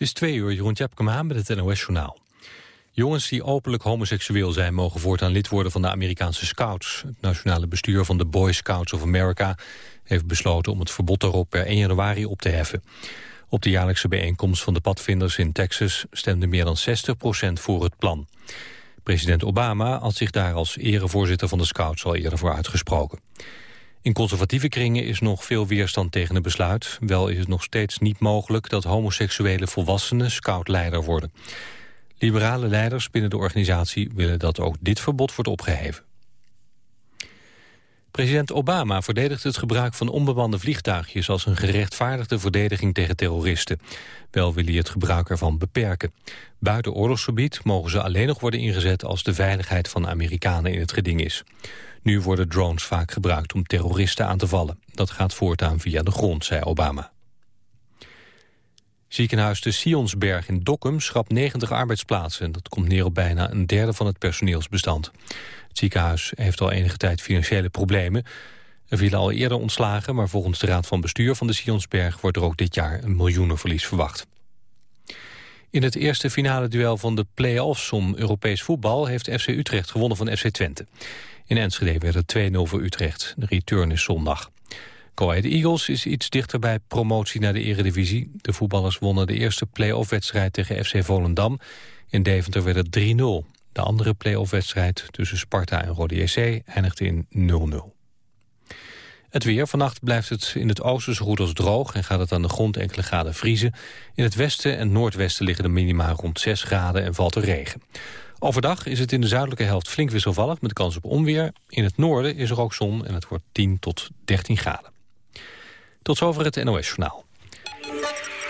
Het is twee uur, Jeroen Tjepkema met het NOS-journaal. Jongens die openlijk homoseksueel zijn... mogen voortaan lid worden van de Amerikaanse Scouts. Het nationale bestuur van de Boy Scouts of America... heeft besloten om het verbod daarop per 1 januari op te heffen. Op de jaarlijkse bijeenkomst van de padvinders in Texas... stemde meer dan 60% voor het plan. President Obama had zich daar als erevoorzitter van de Scouts... al eerder voor uitgesproken. In conservatieve kringen is nog veel weerstand tegen het besluit. Wel is het nog steeds niet mogelijk dat homoseksuele volwassenen scoutleider worden. Liberale leiders binnen de organisatie willen dat ook dit verbod wordt opgeheven. President Obama verdedigt het gebruik van onbemande vliegtuigjes als een gerechtvaardigde verdediging tegen terroristen. Wel wil hij het gebruik ervan beperken. Buiten oorlogsgebied mogen ze alleen nog worden ingezet als de veiligheid van Amerikanen in het geding is. Nu worden drones vaak gebruikt om terroristen aan te vallen. Dat gaat voortaan via de grond, zei Obama. Ziekenhuis de Sionsberg in Dokkum schrapt 90 arbeidsplaatsen. Dat komt neer op bijna een derde van het personeelsbestand. Het ziekenhuis heeft al enige tijd financiële problemen. Er vielen al eerder ontslagen, maar volgens de Raad van Bestuur van de Sionsberg wordt er ook dit jaar een miljoenenverlies verwacht. In het eerste finale duel van de play-offs om Europees voetbal heeft FC Utrecht gewonnen van FC Twente. In Enschede werd het 2-0 voor Utrecht. De return is zondag. Go Eagles is iets dichter bij promotie naar de eredivisie. De voetballers wonnen de eerste play-off-wedstrijd tegen FC Volendam. In Deventer werd het 3-0. De andere play-off-wedstrijd tussen Sparta en Rode JC eindigde in 0-0. Het weer. Vannacht blijft het in het oosten zo goed als droog... en gaat het aan de grond enkele graden vriezen. In het westen en noordwesten liggen de minima rond 6 graden en valt er regen. Overdag is het in de zuidelijke helft flink wisselvallig met kans op onweer. In het noorden is er ook zon en het wordt 10 tot 13 graden. Tot zover het NOS-journaal.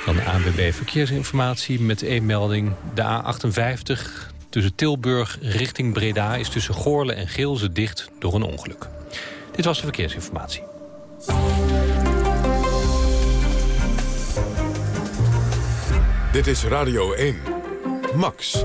Dan de ANWB Verkeersinformatie met één melding. De A58 tussen Tilburg richting Breda is tussen Goorle en Geelze dicht door een ongeluk. Dit was de verkeersinformatie. Dit is Radio 1. Max.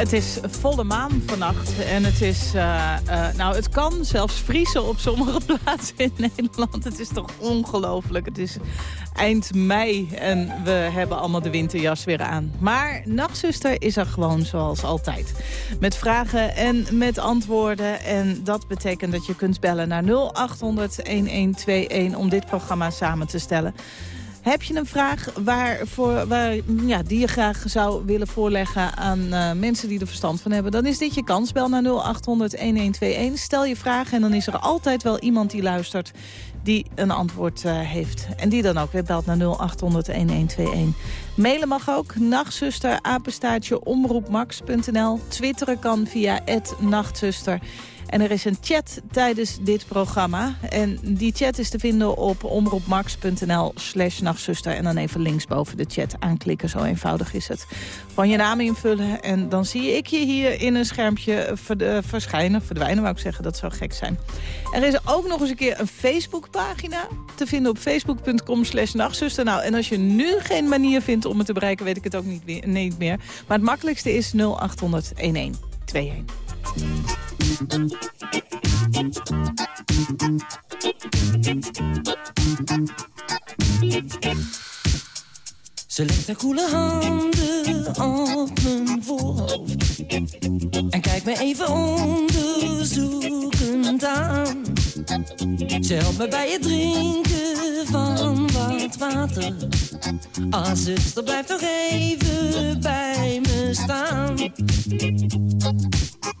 Het is volle maan vannacht en het is, uh, uh, nou het kan zelfs vriezen op sommige plaatsen in Nederland. Het is toch ongelooflijk. Het is eind mei en we hebben allemaal de winterjas weer aan. Maar Nachtzuster is er gewoon zoals altijd. Met vragen en met antwoorden. En dat betekent dat je kunt bellen naar 0800-1121 om dit programma samen te stellen. Heb je een vraag waar voor, waar, ja, die je graag zou willen voorleggen aan uh, mensen die er verstand van hebben... dan is dit je kans. Bel naar 0800-1121. Stel je vraag en dan is er altijd wel iemand die luistert die een antwoord uh, heeft. En die dan ook weer belt naar 0800-1121. Mailen mag ook. Nachtzuster, apenstaartje, omroepmax.nl. Twitteren kan via nachtzuster. En er is een chat tijdens dit programma. En die chat is te vinden op omroepmax.nl slash nachtzuster. En dan even linksboven de chat aanklikken. Zo eenvoudig is het. Van je naam invullen en dan zie ik je hier in een schermpje verschijnen. Verdwijnen wou ik zeggen, dat zou gek zijn. Er is ook nog eens een keer een Facebookpagina te vinden op facebook.com slash nachtzuster. Nou, en als je nu geen manier vindt om het te bereiken, weet ik het ook niet, niet meer. Maar het makkelijkste is 0800 1121. Ze legt haar koele handen op mijn voorhoofd En kijkt me even onderzoekend aan. Ze helpt me bij het drinken van wat water. Ah, zuster, blijf nog even bij me staan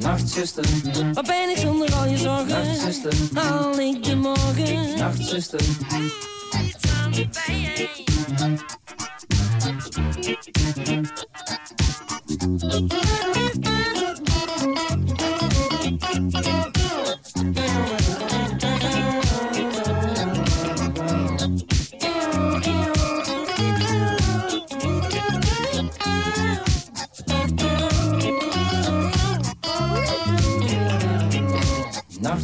Nachtzuster, wat ben ik zonder al je zorgen? Nachtzuster, haal ik de morgen? Nachtzuster, iets aan de pijn.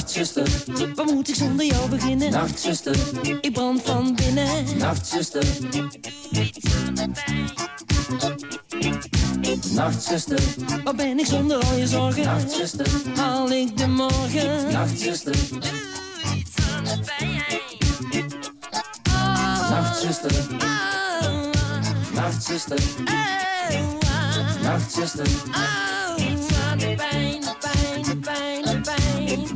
Nachtzuster, wat moet ik zonder jou beginnen? Nachtzuster, ik brand van binnen. Nachtzuster. Nachtzuster, wat ben ik zonder al je zorgen? Nachtzuster, haal ik de morgen? Nachtzuster, doe iets pijn. Nachtzuster, Nachtzuster, Nachtzuster, pijn,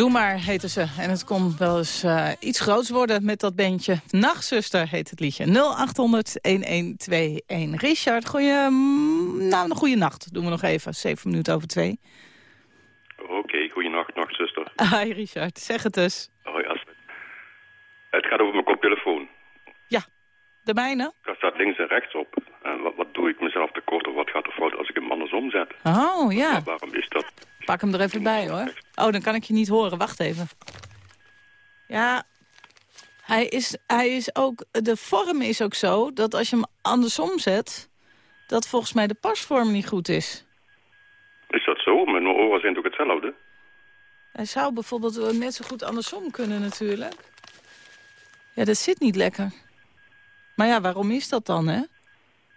Doe maar, heten ze. En het kon wel eens eh, iets groots worden met dat bandje. Nachtzuster heet het liedje. 0800-1121. Richard, goeie, mm, nou, een goede nacht. Doen we nog even. Zeven minuten over twee. Oké, okay, goeienacht, nachtzuster. Hi Richard, zeg het eens. Hoi Astrid. Het gaat over mijn koptelefoon. Ja, de mijne? Daar staat links en rechts op. En wat, wat doe ik mezelf tekort of wat gaat er fout als ik hem andersom zet? Oh, ja. Maar waarom is dat? Pak hem er even bij, hoor. Oh, dan kan ik je niet horen. Wacht even. Ja, hij is, hij is ook... De vorm is ook zo dat als je hem andersom zet... dat volgens mij de pasvorm niet goed is. Is dat zo? Mijn oren zijn toch hetzelfde? Hij zou bijvoorbeeld net zo goed andersom kunnen natuurlijk. Ja, dat zit niet lekker. Maar ja, waarom is dat dan, hè?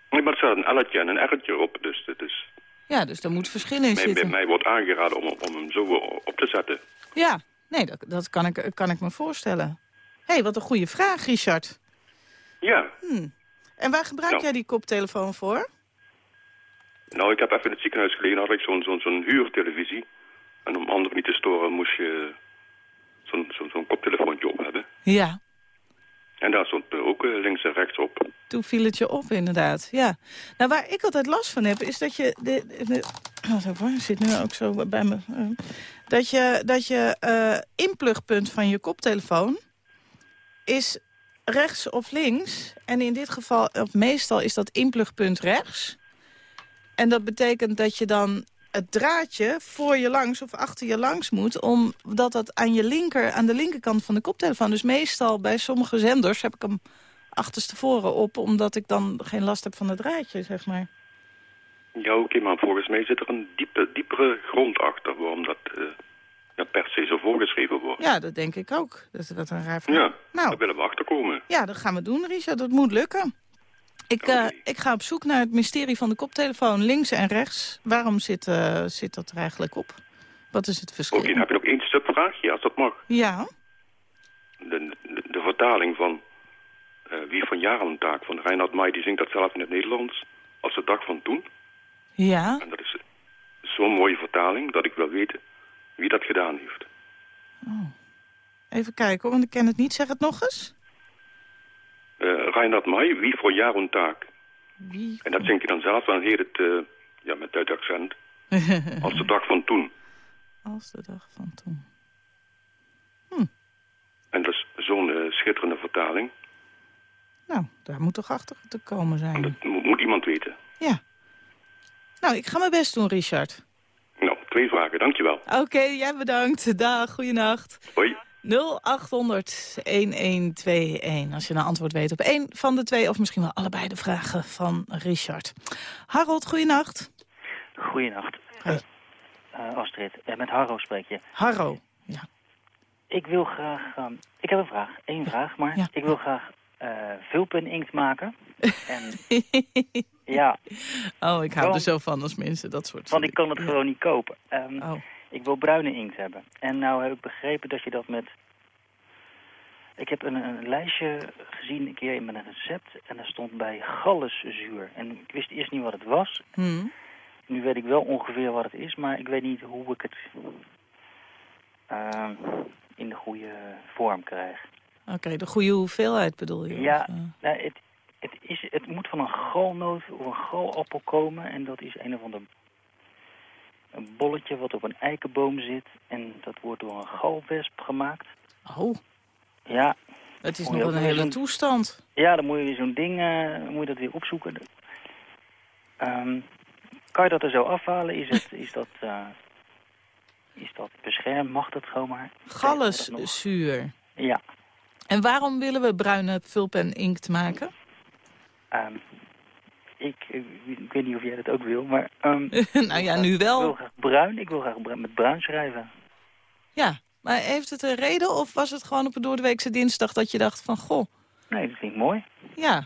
Nee, maar er staat een L'tje en een R'tje op, dus het is... Ja, dus daar moet verschil in zitten. mij wordt aangeraden om, om hem zo op te zetten. Ja, nee, dat, dat kan, ik, kan ik me voorstellen. Hé, hey, wat een goede vraag, Richard. Ja. Hm. En waar gebruik Nou. jij die koptelefoon voor? Nou, ik heb even in het ziekenhuis gelegen, had ik zo'n zo'n zo'n huurtelevisie. En om anderen niet te storen moest je zo'n zo'n zo'n koptelefoontje op hebben. Ja, En daar stond ook eh, links en rechts op. toen viel het je op inderdaad. Ja. Nou, waar ik altijd last van heb, is dat je... De, de, het zit nu ook zo bij me. eh, dat je, dat je eh, inplugpunt van je koptelefoon is rechts of links. En in dit geval, of meestal is dat inplugpunt rechts. En dat betekent dat je dan het draadje voor je langs of achter je langs moet... omdat dat aan, je linker, aan de linkerkant van de koptelefoon... dus meestal bij sommige zenders heb ik hem achterstevoren op... omdat ik dan geen last heb van het draadje, zeg maar. Ja, oké, maar volgens mij zit er een diepe, diepere grond achter waarom dat eh, per se zo voorgeschreven wordt. Ja, dat denk ik ook. Dat is wat een raar verhaal. Ja, Nou. daar willen we achterkomen. Ja, dat gaan we doen, Richard. Dat moet lukken. Ik, Oké. ik ga op zoek naar het mysterie van de koptelefoon links en rechts. Waarom zit, eh, zit dat er eigenlijk op? Wat is het verschil? Oké, dan heb je nog één subvraagje, als dat mag. Ja, De, de, de vertaling van eh, Wie van Jarentaak van Reinhard May, die zingt dat zelf in het Nederlands als de dag van toen. ja. En dat is zo'n mooie vertaling dat ik wil weten wie dat gedaan heeft. Even kijken hoor, want ik ken het niet. Zeg het nog eens. Eh Reinhard May, Wie voor Jarentaak. Wie? En dat zingt hij dan zelf, dan heet het, eh, ja, met Duits accent, Als de dag van toen. Als de dag van toen. En dat is zo'n eh, schitterende vertaling. Nou, daar moet toch achter te komen En zijn. dat moet, moet iemand weten. Ja. Nou, ik ga mijn best doen, Richard. Nou, twee vragen, dankjewel. Oké, jij bedankt. Dag, goeienacht. Hoi. 0800-1121. Als je een antwoord weet op één van de twee... of misschien wel allebei de vragen van Richard. Harold, goeienacht. Goeienacht. Eh, Astrid, Eh, met Harro spreek je. Harro. Ja. Ik wil graag... ehm, ik heb een vraag, één vraag, maar Ja. ik wil graag vulpen inkt maken. en ja, oh, ik hou er zo van als mensen dat soort want ik kan het gewoon niet kopen. Ehm, Oh, Ik wil bruine inkt hebben. En nou heb ik begrepen dat je dat met... Ik heb een, een lijstje gezien een keer met een recept en daar stond bij galluszuur. En ik wist eerst niet wat het was. hm. Nu weet ik wel ongeveer wat het is, maar ik weet niet hoe ik het ehm, in de goede vorm krijg. Oké, de goede hoeveelheid bedoel je? Ja, eh? nou, het, het, is, het moet van een galnoot of een galappel komen en dat is een of ander een bolletje wat op een eikenboom zit en dat wordt door een galwesp gemaakt. Oh, Ja, het is nog een hele toestand. ja dan moet je weer zo'n ding, eh, moet je dat weer opzoeken. Ehm, kan je dat er zo afhalen? Is, het, is dat... eh, is dat beschermd? Mag dat gewoon maar? Galluszuur. Ja. En waarom willen we bruine vulpen inkt maken? Ehm, ik, ik, ik weet niet of jij dat ook wil, maar... ehm, nou ja, nu Ik wil wel. graag bruin. Ik wil graag bru- met bruin schrijven. Ja, maar heeft het een reden of was het gewoon op een doordeweekse dinsdag dat je dacht van... Goh, Nee, dat vind ik mooi. ja,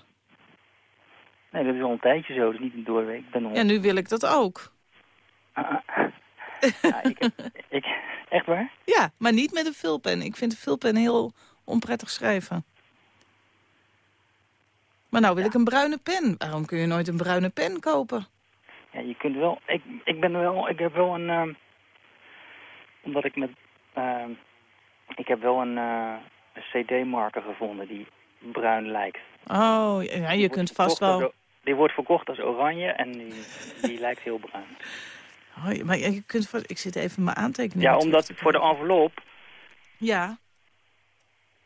Nee, dat is al een tijdje zo. Dat is niet een doorweek. Ben ja nu wil ik dat ook. Ah, ah. Ja, ik, echt waar? Ja, maar niet met een vulpen. Ik vind een vulpen heel onprettig schrijven. Maar nou wil ik een bruine pen. Waarom kun je nooit een bruine pen kopen? Ja, je kunt wel... Ik, ik ben wel... Ik heb wel een... ehm, omdat ik met... ehm, ik heb wel een, eh, een CD-marker gevonden die bruin lijkt. Oh, ja, je kunt vast wel... Die wordt verkocht als oranje en die, die lijkt heel bruin. Oh, maar je kunt. Ik zit even mijn aantekeningen Ja, omdat voor de envelop Ja,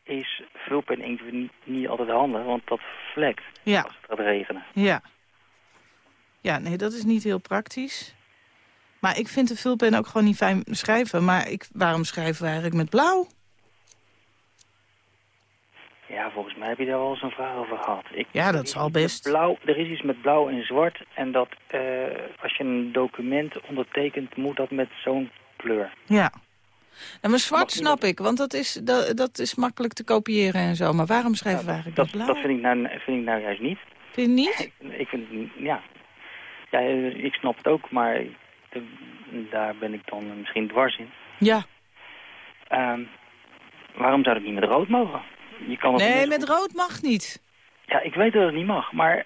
is vulpen inkt niet, niet altijd handig, want dat vlekt ja, als het gaat regenen. ja. Ja, nee, dat is niet heel praktisch. Maar ik vind de vulpen ook gewoon niet fijn schrijven. Maar ik, waarom schrijven we eigenlijk met blauw? Ja, volgens mij heb je daar wel eens een vraag over gehad. Ik, Ja, dat is met best. Blauw, er is iets met blauw en zwart. En dat eh, als je een document ondertekent, moet dat met zo'n kleur. Ja. Nou, maar zwart snap ik, want dat is, dat, dat is makkelijk te kopiëren en zo. Maar waarom schrijven we eigenlijk Dat, blauw? dat vind, ik nou, vind ik nou juist niet. Vind je niet? Ik, ik vind het, ja. ja, eh, ik snap het ook, maar de- daar ben ik dan misschien dwars in. Ja. Ehm, waarom zou het niet met rood mogen? Je kan het Nee, met rood mag niet. Ja, ik weet dat het niet mag, maar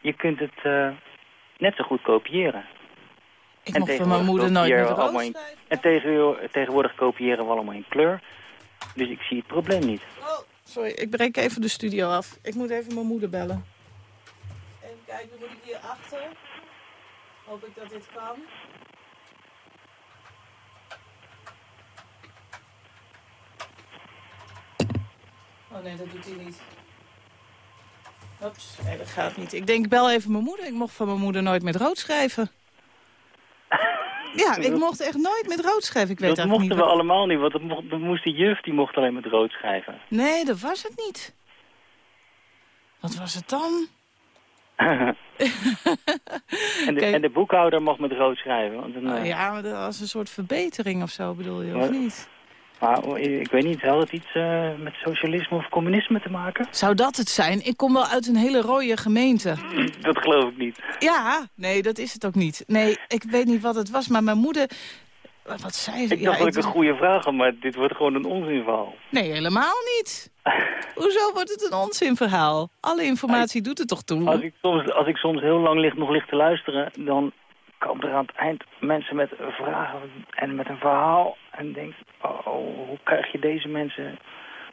je kunt het eh, net zo goed kopiëren. Ik En mocht van mijn moeder nooit tegenwoordig met rood in- schrijven. En tegen, tegenwoordig kopiëren we allemaal in kleur. Dus ik zie het probleem niet. Oh, sorry, ik breek even de studio af. Ik moet even mijn moeder bellen. Even kijken, moet ik hier achter? Hoop ik dat dit kan. Oh nee, dat doet hij niet. Oeps, nee, dat gaat niet. Ik denk, ik bel even mijn moeder. Ik mocht van mijn moeder nooit met rood schrijven. Ja, ik mocht echt nooit met rood schrijven. Ik weet dat mochten niet we wat- allemaal niet, want dat dat moest de juf, die mocht alleen met rood schrijven. Nee, dat was het niet. Wat was het dan? en, de, en de boekhouder mocht met rood schrijven. Want dan, Oh, eh, ja, maar dat was een soort verbetering of zo, bedoel je, of niet? Maar oh, ik weet niet, had het iets eh, met socialisme of communisme te maken? Zou dat het zijn? Ik kom wel uit een hele rode gemeente. Dat geloof ik niet. Ja, nee, dat is het ook niet. Nee, ik weet niet wat het was, maar mijn moeder... Wat zei ze? Ik dacht dat ik een goede vraag had, maar dit wordt gewoon een onzinverhaal. Nee, helemaal niet. Hoezo wordt het een onzinverhaal? Alle informatie doet er toch toe? Als ik, soms, als ik soms heel lang lig, nog lig te luisteren, dan komen er aan het eind mensen met vragen en met een verhaal. En denk, oh, hoe krijg je deze mensen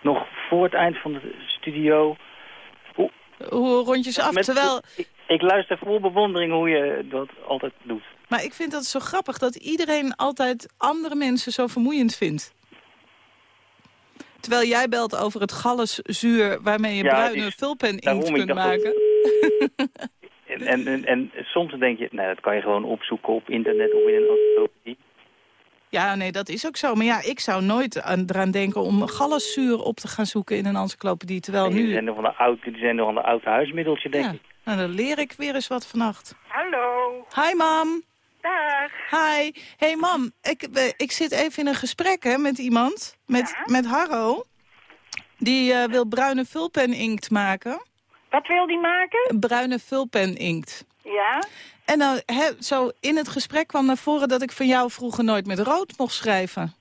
nog voor het eind van de studio? Hoe rondjes af, Met- terwijl... ik luister vol bewondering hoe je dat altijd doet. Maar ik vind dat zo grappig dat iedereen altijd andere mensen zo vermoeiend vindt. Terwijl jij belt over het galluszuur waarmee je Ja, bruine vulpen inkt ik kunt maken. En, en, en, en soms denk je, nou, dat kan je gewoon opzoeken op internet of in een encyclopedie. Ja, nee, dat is ook zo. Maar ja, ik zou nooit aan, eraan denken om galluszuur op te gaan zoeken in een encyclopedie. Terwijl Die nu... zijn nog van een oud, die zijn nog van een oud huismiddeltje, denk Ja, ik. nou, dan leer ik weer eens wat vannacht. Hallo, Hi, mam. dag. Hi. Hey, mam. Ik, ik zit even in een gesprek hè, met iemand. Met, met Harro. Die eh, wil bruine vulpen inkt maken. Wat wil die maken? Bruine vulpen inkt. Ja? En nou, zo in het gesprek kwam naar voren dat ik van jou vroeger nooit met rood mocht schrijven.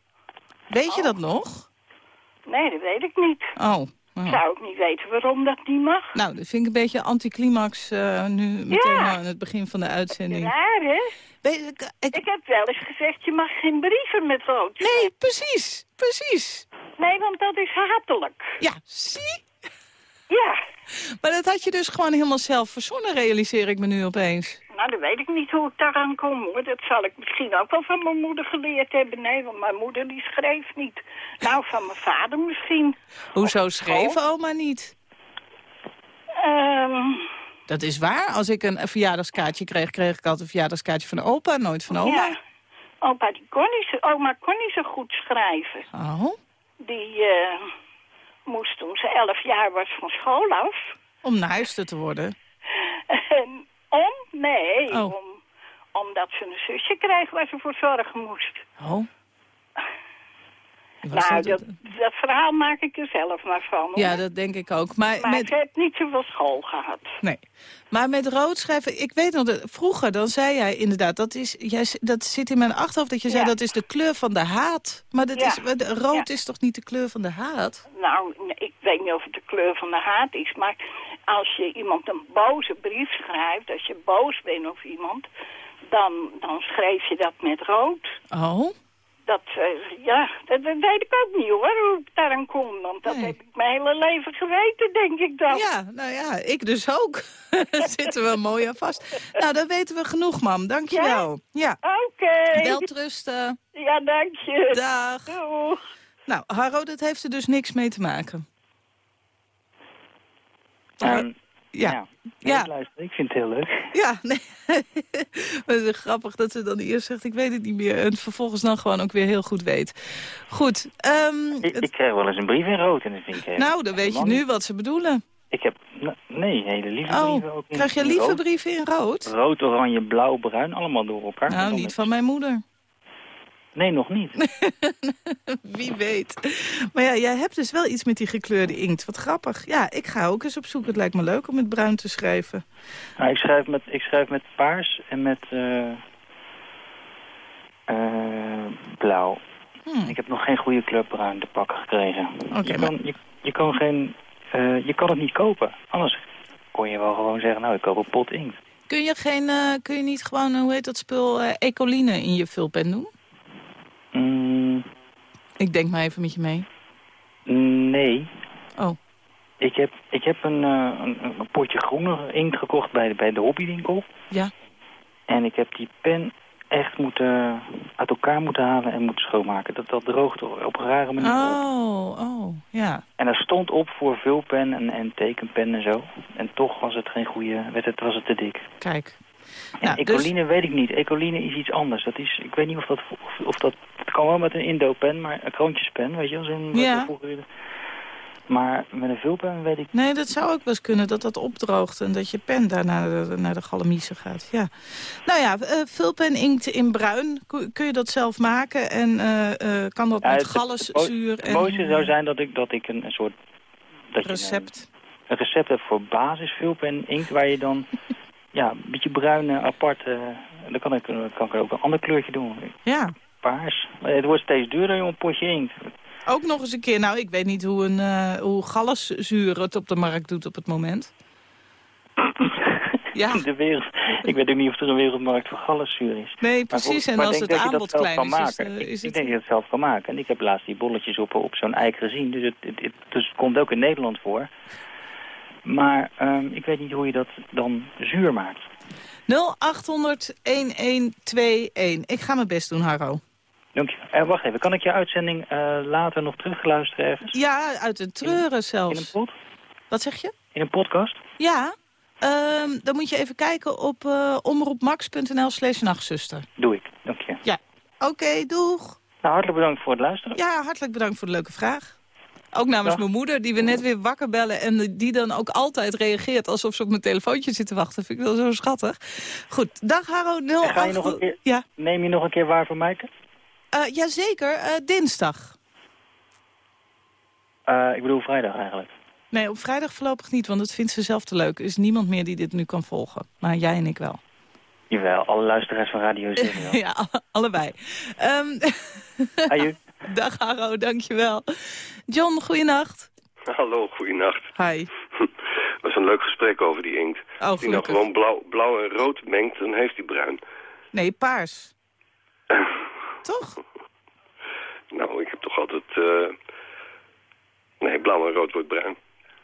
Weet je dat nog? Nee, dat weet ik niet. Oh. oh. Zou ik niet weten waarom dat niet mag. Nou, dat vind ik een beetje anticlimax eh, nu meteen Ja. aan het begin van de uitzending. Raar, hè? Weet je, ik, ik- Ik heb wel eens gezegd, je mag geen brieven met rood. nee, precies, precies. Nee, want dat is hatelijk. Ja, zie? Ja. Maar dat had je dus gewoon helemaal zelf verzonnen, realiseer ik me nu opeens. Nou, dan weet ik niet hoe ik daaraan kom, hoor. Dat zal ik misschien ook wel van mijn moeder geleerd hebben. Nee, want mijn moeder die schreef niet. Nou, van mijn vader misschien. Hoezo schreef oma niet? Ehm, Dat is waar. Als ik een, verjaardagskaartje kreeg, kreeg ik altijd een verjaardagskaartje van opa, nooit van oma. ja. Opa, die kon niet oma kon niet zo goed schrijven. Oh, Die eh, moest toen ze elf jaar was van school af. om naaister te worden. En om? Nee, Oh. om, omdat ze een zusje kreeg waar ze voor zorgen moest. Oh. Nou, dat- verhaal maak ik er zelf maar van. hoor. Ja, dat denk ik ook. Maar, maar met, ze heeft niet zoveel school gehad. nee. maar met rood schrijven, ik weet nog, dat, vroeger dan zei jij inderdaad, dat, is, jij, dat zit in mijn achterhoofd dat je zei dat is de kleur van de haat. Maar dat Ja. is, rood Ja. is toch niet de kleur van de haat? Nou, ik weet niet of het de kleur van de haat is, maar als je iemand een boze brief schrijft, als je boos bent op iemand, dan, dan schreef je dat met rood. Oh, Dat, eh, ja, dat, dat weet ik ook niet hoor, hoe ik daaraan kom. Want dat Nee. heb ik mijn hele leven geweten, denk ik dan. ja, nou ja, ik dus ook. Zitten we mooi aan vast. Nou, dan weten we genoeg, mam. Dankjewel. Ja, Oké. welterusten. Ja, dank je. Dag. Doeg. Nou, Harro, dat heeft er dus niks mee te maken. Ehm, Ja. ja. Ja. Ik luister, ik vind het heel leuk. Ja, nee. Maar het is grappig dat ze dan eerst zegt, ik weet het niet meer. En vervolgens dan gewoon ook weer heel goed weet. Goed. ehm, Ik, het- ik krijg wel eens een brief in rood en dat vind ik... nou, dan weet je nu wat ze bedoelen. niet. Ik heb... Nee, hele lieve brieven Oh, ook in- krijg je lieve brieven in rood? Rood, oranje, blauw, bruin, allemaal door elkaar. Nou, niet van mijn moeder. Nee, nog niet. Wie weet. Maar ja, jij hebt dus wel iets met die gekleurde inkt. Wat grappig. Ja, ik ga ook eens op zoek. Het lijkt me leuk om met bruin te schrijven. Nou, ik, schrijf met, ik schrijf met paars en met eh, eh, blauw. Hmm. Ik heb nog geen goede kleur bruin te pakken gekregen. Oké, je, maar- kan, je, je, kan geen, eh, je kan het niet kopen. Anders kon je wel gewoon zeggen, nou, ik koop een pot inkt. Kun je, geen, kun je niet gewoon, hoe heet dat spul, ecoline in je vulpen doen? Mm, Ik denk maar even met je mee. nee. Oh. Ik heb, ik heb een, eh, een, een potje groene inkt gekocht bij de, bij de hobbywinkel. Ja. En ik heb die pen echt moeten, uit elkaar moeten halen en moeten schoonmaken. Dat, dat droogt op een rare manier op. Oh, oh, ja. En er stond op voor vulpen en, en tekenpen en zo. En toch was het geen goede, werd het, was het te dik. Kijk. En Nou, dus- ecoline weet ik niet. Ecoline is iets anders. Dat is, ik weet niet of dat, of, of dat, het kan wel met een Indo-pen, maar een kroontjespen, weet je wel. Zo'n, Ja. Maar met een vulpen weet ik Nee, dat zou ook wel eens kunnen, dat dat opdroogt... en dat je pen daar naar de, naar de galamiezen gaat. Ja. Nou ja, eh, vulpen inkt in bruin. Kun je dat zelf maken? En eh, eh, kan dat Ja, met het- gallenzuur? Het mooiste zou zijn dat ik, dat ik een, een soort... Dat je Recept. een, een recept hebt voor basisvulpen inkt, waar je dan ja, een beetje bruin eh, apart... eh, dan kan ik, kan ik ook een ander kleurtje doen. Ja. Paars. Maar Het wordt steeds duurder, joh, een potje inkt. Ook nog eens een keer. Nou, ik weet niet hoe, een, eh hoe gallenzuur het op de markt doet op het moment. Ja. De wereld, ik weet ook niet of er een wereldmarkt voor gallenzuur is. Nee, Maar precies. voor- En maar als het aanbod klein is, is, maken. eh, Ik- is ik het... denk dat je het zelf kan maken. En ik heb laatst die bolletjes op, op zo'n eik gezien. Dus het, het, het- dus het komt ook in Nederland voor. Maar ehm, ik weet niet hoe je dat dan zuur maakt. 0800 1121. Ik ga mijn best doen, Harro. Dank je. Eh, wacht even, kan ik je uitzending eh, later nog terugluisteren ergens? Ja, uit de treuren In een zelfs. pod? Wat zeg je? In een podcast? Ja, ehm, dan moet je even kijken op eh omroepmax.nl slash nachtzuster. Doe ik, dank je. Ja. Oké, doeg. Nou, hartelijk bedankt voor het luisteren. Ja, hartelijk bedankt voor de leuke vraag. Ook namens mijn moeder, die we net weer wakker bellen... en die dan ook altijd reageert alsof ze op mijn telefoontje zit te wachten. Vind ik wel zo schattig. Goed, dag Haro, 08... En ga je nog een keer- Ja, Neem je nog een keer waar voor Mijke? eh, jazeker, eh, dinsdag. Eh, ik bedoel vrijdag eigenlijk. Nee, op vrijdag voorlopig niet, want dat vindt ze zelf te leuk. Er is niemand meer die dit nu kan volgen. Maar jij en ik wel. Jawel, alle luisteraars van Radio 7 wel. ja, alle- allebei. Aju. dag Haro, dankjewel. John, goeienacht. Hallo, goeienacht. Hi. Het was een leug gesprek over die inkt. Oh, Als die nou gewoon blauw, blauw en rood mengt, dan heeft hij bruin. Nee, paars. Toch? Nou, ik heb toch altijd... eh, Nee, blauw en rood wordt bruin.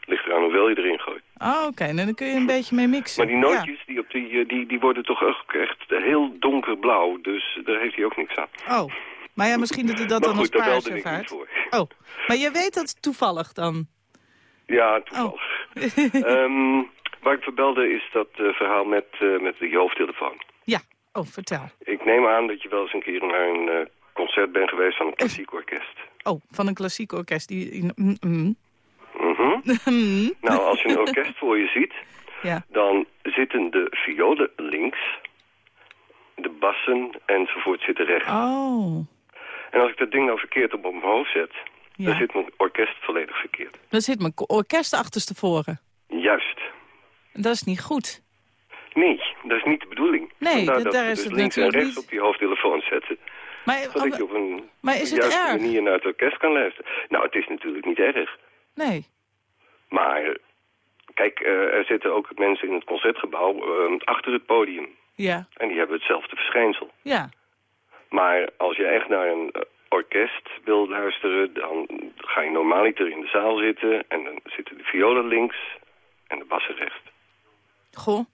Ligt eraan hoeveel je erin gooit. Oh, oké. Nou, dan kun je een beetje mee mixen. Maar die nootjes, die, op die, eh, die, die worden toch ook echt heel donkerblauw. Dus daar heeft hij ook niks aan. Oh, maar ja, misschien dat hij dat maar dan goed, als paars ervaart. voor. Oh, maar je weet dat toevallig dan. Ja, toevallig. Ehm, waar ik voor belde is dat eh, verhaal met, eh, met die hoofdtelefoon. Ja, oh, vertel. Ik neem aan dat je wel eens een keer naar een eh, concert bent geweest van een klassiek orkest. Oh, van een klassiek orkest. Die... mm, mm. Mhm. Mm. Nou, als je een orkest voor je ziet, ja. dan zitten de violen links, de bassen enzovoort zitten rechts. Oh, En als ik dat ding nou verkeerd op mijn hoofd zet, dan zit mijn orkest volledig verkeerd. Dan zit mijn orkest achterstevoren. Juist. Dat is niet goed. Nee, dat is niet de bedoeling. Nee, Vandaar dat- dat daar is dus het links en rechts niet. op die hoofdtelefoon zetten. Maar, Zodat je op een maar is het erg? manier naar het orkest kan luisteren. Nou, het is natuurlijk niet erg. Nee. Maar kijk, eh, er zitten ook mensen in het concertgebouw eh, achter het podium. Ja, En die hebben hetzelfde verschijnsel. ja. Maar als je echt naar een eh, orkest wil luisteren, dan ga je normaaliter in de zaal zitten. En dan zitten de violen links en de bassen rechts. Goh.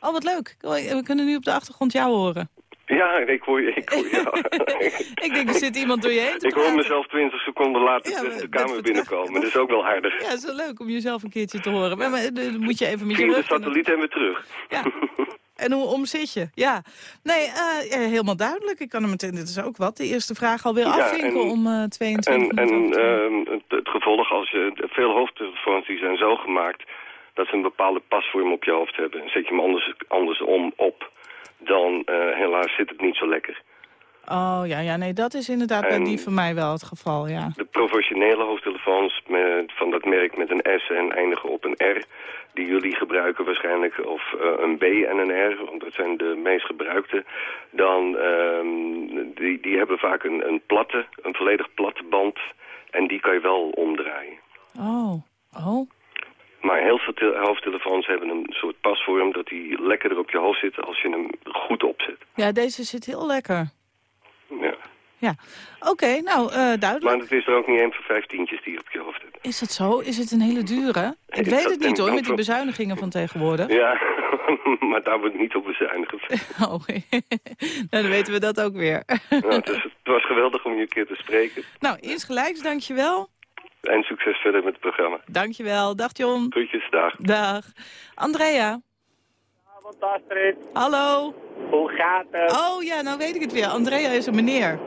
Oh, wat leuk. We kunnen nu op de achtergrond jou horen. Ja, ik hoor je. Ik, hoor je. Ik denk, er zit iemand door je heen ik hoor mezelf 20 seconden later Ja, de kamer binnenkomen. Dat is ook wel aardig. Ja, zo leuk om jezelf een keertje te horen. Maar, maar, dan moet je even met je de rug... het- satelliet en weer terug. Ja. En hoe om zit je? Ja. Nee, eh, helemaal duidelijk. Ik kan hem meteen... Dit is ook wat. De eerste vraag alweer Ja, afvinken en- om eh 22 En, minuten over en te- ehm, het, het gevolg, als je veel hoofdtelefoons die zijn zo gemaakt dat ze een bepaalde pasvorm op je hoofd hebben. En zet je hem anders, andersom op, dan eh, helaas zit het niet zo lekker. Oh, ja, ja, nee, dat is inderdaad bij En- die van mij wel het geval, ja. De professionele hoofdtelefoons met, van dat merk met een S en eindigen op een R... die jullie gebruiken waarschijnlijk, of eh, een B en een R... want dat zijn de meest gebruikte... dan ehm, die, die hebben vaak een, een platte, een volledig platte band... en die kan je wel omdraaien. Oh, oh. Maar heel veel te- hoofdtelefoons hebben een soort pasvorm... dat die lekkerder op je hoofd zit als je hem goed opzet. Ja, deze zit heel lekker. Ja. Ja, oké, nou, eh, duidelijk. Maar het is er ook niet één voor vijf tientjes die je op je hoofd hebt. Is dat zo? Is het een hele dure? Ik weet het niet hoor, met die bezuinigingen van tegenwoordig. Ja, maar daar wordt niet op bezuinigd. Oh, nou, dan weten we dat ook weer. Nou, het, is- het was geweldig om je een keer te spreken. nou, insgelijks, dankjewel. En succes verder met het programma. Dankjewel. Dag John. Groetjes, dag. Dag. Andrea. Want Astrid, Hallo. hoe gaat het? Oh ja, nou weet ik het weer. Andrea is een meneer.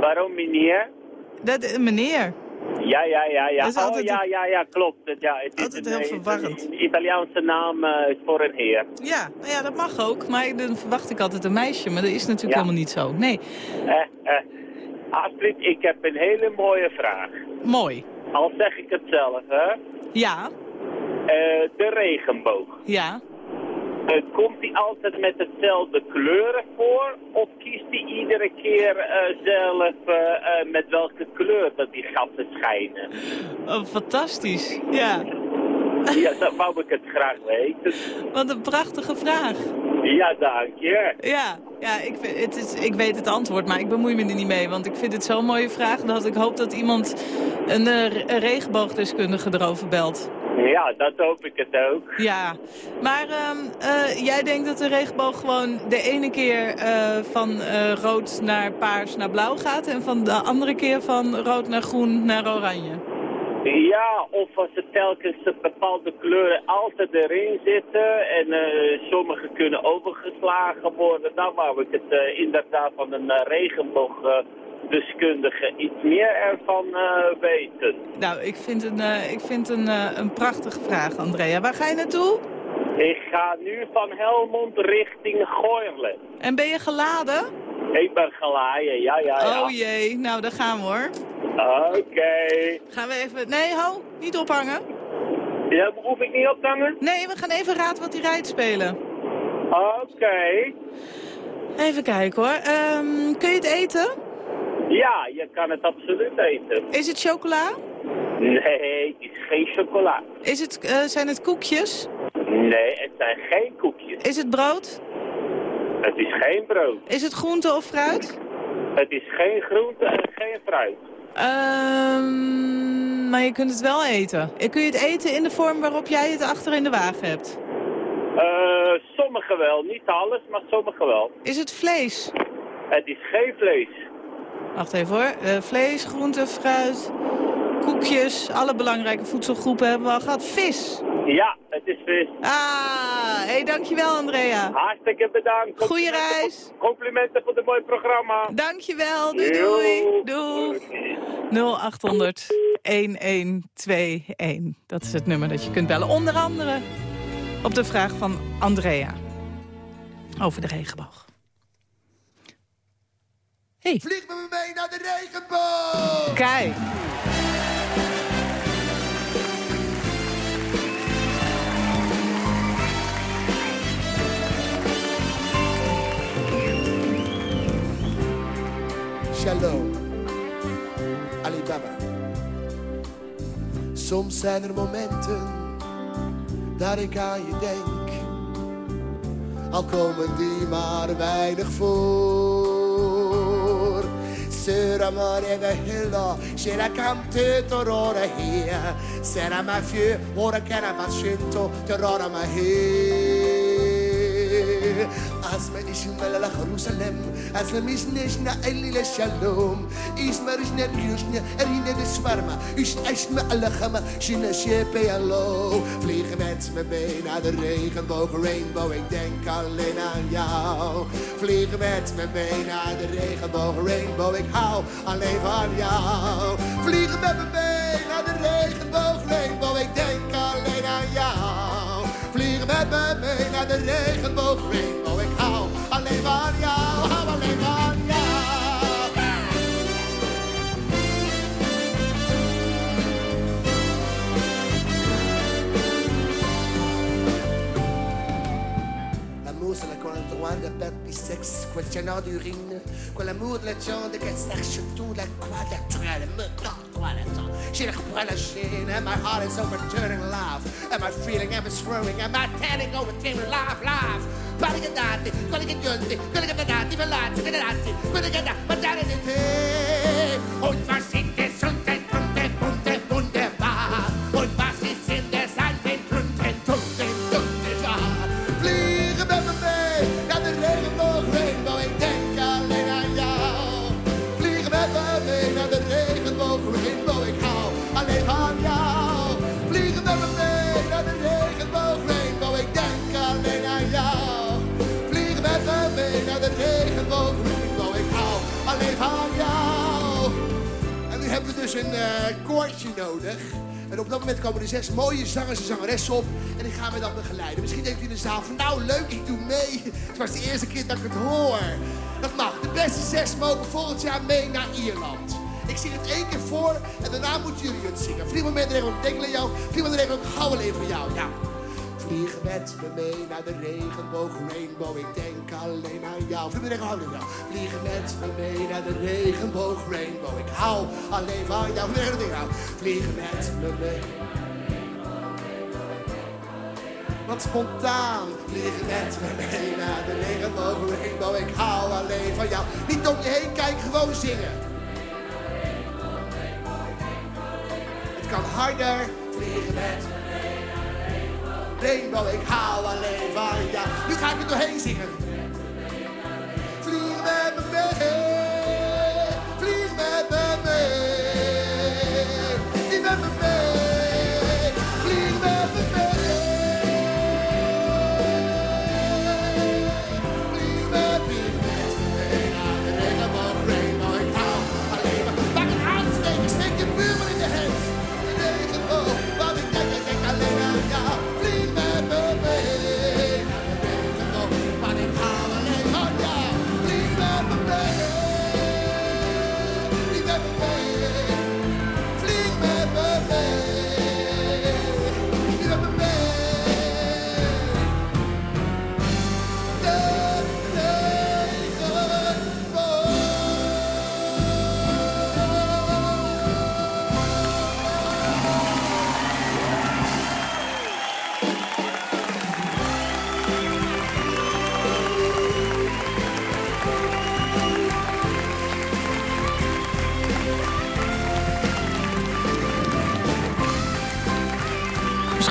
Waarom meneer? Dat, een meneer. Ja, ja, ja, ja. Dat is Oh, ja, ja, ja, klopt. Ja, het is Altijd een, heel eh, verwarrend. Een Italiaanse naam eh, is voor een heer. Ja, nou ja, dat mag ook. Maar dan verwacht ik altijd een meisje. Maar dat is natuurlijk Ja. helemaal niet zo. Nee, Eh, eh. Astrid, ik heb een hele mooie vraag. mooi. Al zeg ik het zelf, hè. Ja, Eh, de regenboog. ja. Eh, komt die altijd met hetzelfde kleuren voor? Of kiest hij iedere keer eh, zelf eh, met welke kleur dat die gaten schijnen? Oh, fantastisch. Ja, Ja, dat wou ik het graag weten. wat een prachtige vraag. Ja, dank je. Ja, ja ik, vind- het is, ik weet het antwoord, maar ik bemoei me er niet mee. Want ik vind het zo'n mooie vraag dat ik hoop dat iemand een, een regenboogdeskundige erover belt. Ja, dat hoop ik het ook. Ja, maar ehm, eh, jij denkt dat de regenboog gewoon de ene keer eh, van eh, rood naar paars naar blauw gaat... en van de andere keer van rood naar groen naar oranje? Ja, of als er telkens bepaalde kleuren altijd erin zitten en sommige kunnen overgeslagen worden, dan wou ik het inderdaad van een uh, regenboogdeskundige iets meer ervan uh, weten. Nou, ik vind een, uh, ik vind een, uh, een prachtige vraag, Andrea. Waar ga je naartoe? Ik ga nu van Helmond richting Goorlen. En ben je geladen? Ik ben geladen, ja, ja, ja. Oh jee, nou daar gaan we hoor. Oké. Okay. Gaan we even... Nee, ho, niet ophangen. Ja, hoef ik niet op te hangen? Nee, we gaan even raad wat hij rijdt spelen. Oké. Okay. Even kijken hoor. Um, kun je het eten? Ja, je kan het absoluut eten. Is het chocola? Nee, het is geen chocola. Is het, uh, zijn het koekjes? Nee, het zijn geen koekjes. Is het brood? Het is geen brood. Is het groente of fruit? Het is geen groente en geen fruit. Um, maar je kunt het wel eten. Kun je het eten in de vorm waarop jij het achter in de wagen hebt? Uh, sommige wel, niet alles, maar sommige wel. Is het vlees? Het is geen vlees. Wacht even hoor. Uh, vlees, groente, fruit, koekjes. Alle belangrijke voedselgroepen hebben we al gehad. Vis. Ja, het is vis. Ah, hé, hey, dankjewel Andrea. Hartstikke bedankt. Goeie reis. Complimenten voor het mooie programma. Dankjewel, doei doei. Doei. 0800 1121. Dat is het nummer dat je kunt bellen. Onder andere op de vraag van Andrea. Over de regenboog. Hey. Vlieg met me mee naar de regenboog! Kijk. Shalom. Alibaba. Soms zijn er momenten dat ik aan je denk. Al komen die maar weinig voor. mor Sera morega hilla Shera kamte torora hia Sera mafie Ora kana mashinto torora mahia hia. Asma ishmel la Jerusalem, asma mishneshna eli le shalom. Isma rishna ryushna, erine de swarma. Ish ashma alachama, shina shepe allo. Vliegen met me mee naar de regenboog, rainbow, ik denk alleen aan jou. Vliegen met me mee naar de regenboog, rainbow, ik hou alleen van jou. Vliegen met me mee naar de regenboog, rainbow, ik denk alleen aan jou. met me mee naar de. Oh, ik hou alleen van jou, hou alleen van jou. la Antoine, le peuple bisex, quoi le canard d'urine, quoi l'amour de la tiande, qu'elle sache tout, la quoi de la trame. planet. And my heart is overturning love. And my feeling ever swirling. And my tanning overturning love, love. Gonna get dandy, But I get dandy, but I get dandy, gonna get dandy, get dandy, but I get dandy, gonna get dandy, een eh, koortje nodig. En op dat moment komen er zes mooie zangers en zangeressen op. En ik ga me dan begeleiden. Misschien denkt u in de zaal van nou leuk, ik doe mee. Het was de eerste keer dat ik het hoor. Dat mag. De beste zes mogen volgend jaar mee naar Ierland. Ik zing het één keer voor en daarna moeten jullie het zingen. Vlieg met de ik denk aan jou. Vlieg met de regel, alleen van jou. Ja. Vliegen met me mee naar de regenboog, rainbow, ik denk alleen aan jou. Vlieg met de. Vliegen met me mee naar de regenboog, rainbow, ik hou alleen van jou. Vlieg met de me mee. Wat spontaan, vliegen met me mee naar ik hou alleen van jou. Niet om je heen kijken, gewoon zingen. Het kan harder vliegen met Rainbow, ik hou alleen van jou. Nu ga ik er doorheen zingen.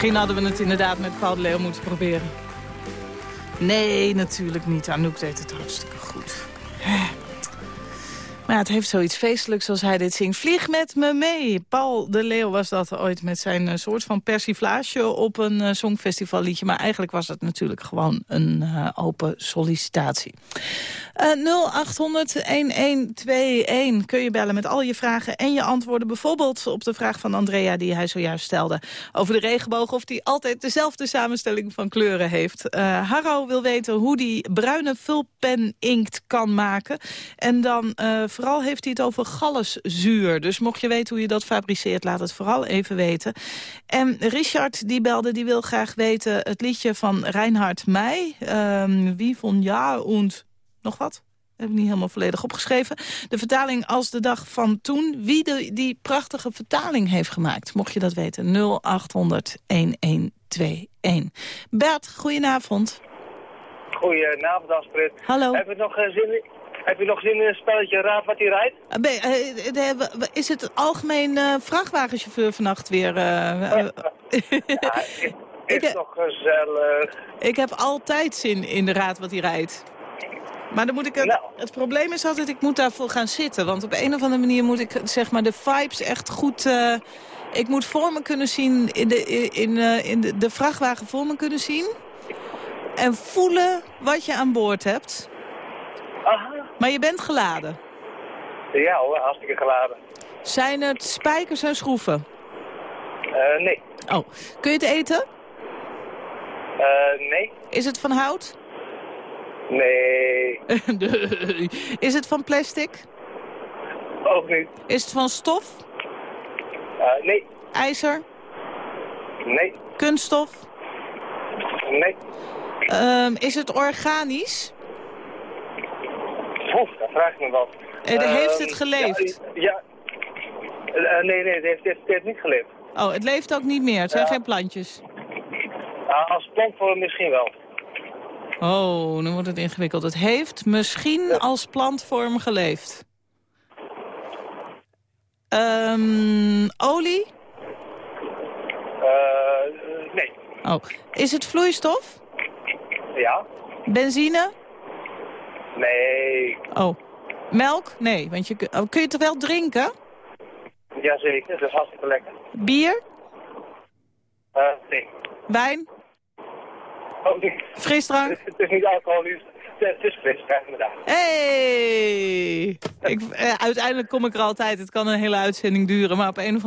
Misschien hadden we het inderdaad met Paul de Leeuw moeten proberen. Nee, natuurlijk niet. Anouk deed het hartstikke. Maar ja, het heeft zoiets feestelijks als hij dit zingt. Vlieg met me mee. Paul de Leeuw was dat ooit met zijn eh, soort van persiflage op een uh, songfestivalliedje. Maar eigenlijk was het natuurlijk gewoon een uh, open sollicitatie. 0800-1121 kun je bellen met al je vragen en je antwoorden. Bijvoorbeeld op de vraag van Andrea die hij zojuist stelde over de regenboog. Of die altijd dezelfde samenstelling van kleuren heeft. Harro wil weten hoe die bruine vulpen inkt kan maken. En dan vooral heeft hij het over galluszuur. Dus mocht je weten hoe je dat fabriceert, laat het vooral even weten. En Richard die belde, die wil graag weten het liedje van Reinhard Meij. Um, wie von ja und nog wat? heb ik niet helemaal volledig opgeschreven. De vertaling als de dag van toen. Wie de, die prachtige vertaling heeft gemaakt, mocht je dat weten. 0800-1121. Bert, goedenavond. Goedenavond, Astrid. Hallo. Heb je nog zin in... Heb je nog zin in een spelletje Raad wat hij rijdt? Uh, is het algemeen uh, vrachtwagenchauffeur vannacht weer? ja, is, is toch gezellig. Ik heb altijd zin in de Raad wat hij rijdt. Maar dan moet ik het, nou. het probleem is altijd, ik moet daarvoor gaan zitten. Want op een of andere manier moet ik zeg maar de vibes echt goed... Uh, ik moet voor me kunnen zien, in, de, in, uh, in de, de vrachtwagen voor me kunnen zien. En voelen wat je aan boord hebt. Aha. Maar je bent geladen. Ja hoor, hartstikke geladen. Zijn het spijkers en schroeven? Uh, nee. Oh, kun je het eten? nee. Is het van hout? Nee. nee. Is het van plastic? Ook niet. Is het van stof? Uh, nee. IJzer? Nee. Kunststof? Nee. Um, is het organisch? Oef, dat vraagt me wat. En um, heeft het geleefd? Ja. ja. Uh, nee, nee, het heeft, het heeft niet geleefd. Oh, het leeft ook niet meer? Het zijn geen plantjes? Uh, als plantvorm misschien wel. Oh, nu wordt het ingewikkeld. Het heeft misschien als plantvorm geleefd. Um, olie? Uh, nee. Oh. Is het vloeistof? Ja. Benzine? Nee. Oh. Melk? Nee, want je, kun je het wel drinken? Jazeker, dat is hartstikke lekker. Bier? Uh, nee. Wijn? Ook niet. Frisdrank? Het is niet alcoholisch. Het is fris, ja, inderdaad. Hey! Ik, eh, uiteindelijk kom ik er altijd. Het kan een hele uitzending duren. Maar op een of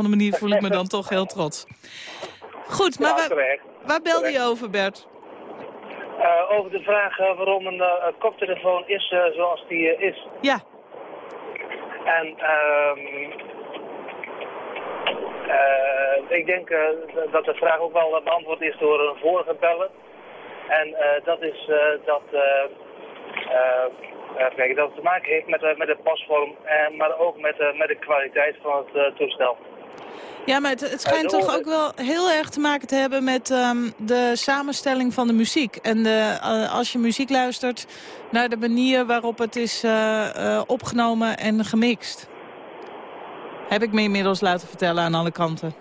Uh, over de vraag uh, waarom een uh, koptelefoon is zoals die is. Ja. En um, ik denk dat de vraag ook wel beantwoord is door een vorige beller. En dat is dat, kijk, dat het te maken heeft met, met de pasvorm, en, maar ook met, met de kwaliteit van het toestel. Ja, maar het, het schijnt de toch ook wel heel erg te maken te hebben met ehm, de samenstelling van de muziek. En de, eh, als je muziek luistert naar de manier waarop het is eh, eh, opgenomen en gemixt. Heb ik me inmiddels laten vertellen aan alle kanten.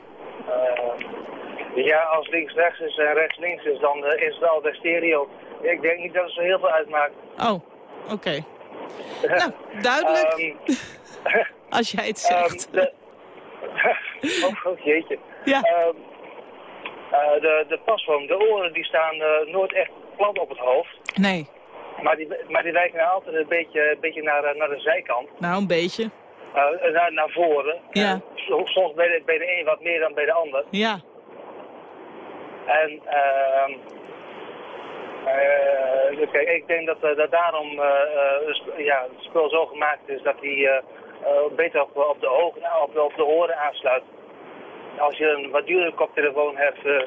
Ja, als links-rechts is en rechts-links is, dan is het altijd stereo. Ik denk niet dat het zo heel veel uitmaakt. Oh, oké. Nou, duidelijk. Ehm, als jij het ehm, zegt. de... oh, oh, jeetje. Ja. Ehm, eh, de, de pasvorm, de oren, die staan eh, nooit echt plat op het hoofd. Nee, Maar die, maar die wijken altijd een beetje, een beetje naar, eh, naar de zijkant. nou een beetje. Eh, naar, naar voren. Ja. Soms bij de, bij de een wat meer dan bij de ander. Ja, En ehm eh, ik denk dat, dat daarom sp- ja, het spul zo gemaakt is dat hij eh, beter op, op, de ogen, op, de, op de oren aansluit. Als je een wat dure koptelefoon hebt, eh,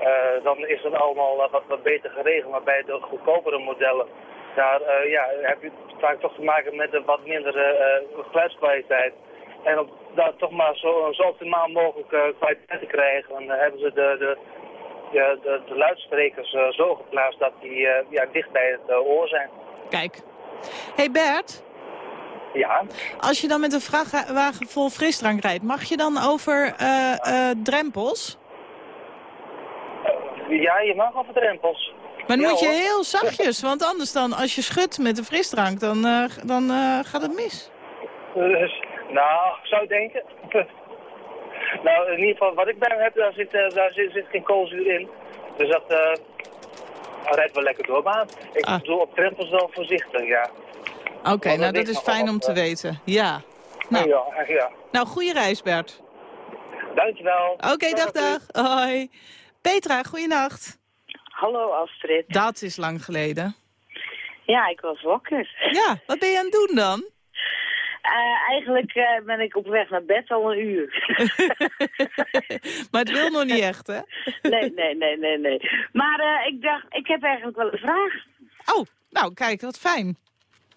eh, dan is dat allemaal eh, wat, wat beter geregeld. Maar bij de goedkopere modellen, daar eh, ja, heb je vaak toch te maken met een wat mindere eh, geluidskwaliteit. En om daar toch maar zo, zo optimaal mogelijk eh, kwaliteit te krijgen, dan eh, hebben ze de, de, de, de, luidsprekers eh, zo geplaatst dat die eh, ja, dicht bij het eh, oor zijn. kijk. hey Bert, Ja, als je dan met een vrachtwagen vol frisdrank rijdt... mag je dan over eh, eh, drempels? ja je mag over drempels. Maar dan Ja, moet je hoor. heel zachtjes, want anders dan, als je schudt met de frisdrank, dan, eh, dan gaat het mis. Dus, nou, zou ik denken. nou, in ieder geval, wat ik bij hem heb, daar zit, daar zit, zit geen koolzuur in. Dus dat rijdt wel lekker door, maar ik Ah. doe op drempels wel voorzichtig, ja. Oké, nou dat is fijn om te eh, weten. Ja. Nou, Ja, ja. nou goede reis Bert. Dankjewel. Oké, dag dag. Hoi. Petra, goeienacht. Hallo Astrid. Dat is lang geleden. Ja, ik was wakker. Ja, wat ben je aan het doen dan? Eh, eigenlijk eh, ben ik op weg naar bed al een uur. maar het wil nog niet echt, hè? nee, nee, nee, nee, nee. Maar eh, ik dacht, ik heb eigenlijk wel een vraag. Oh, nou kijk, wat fijn.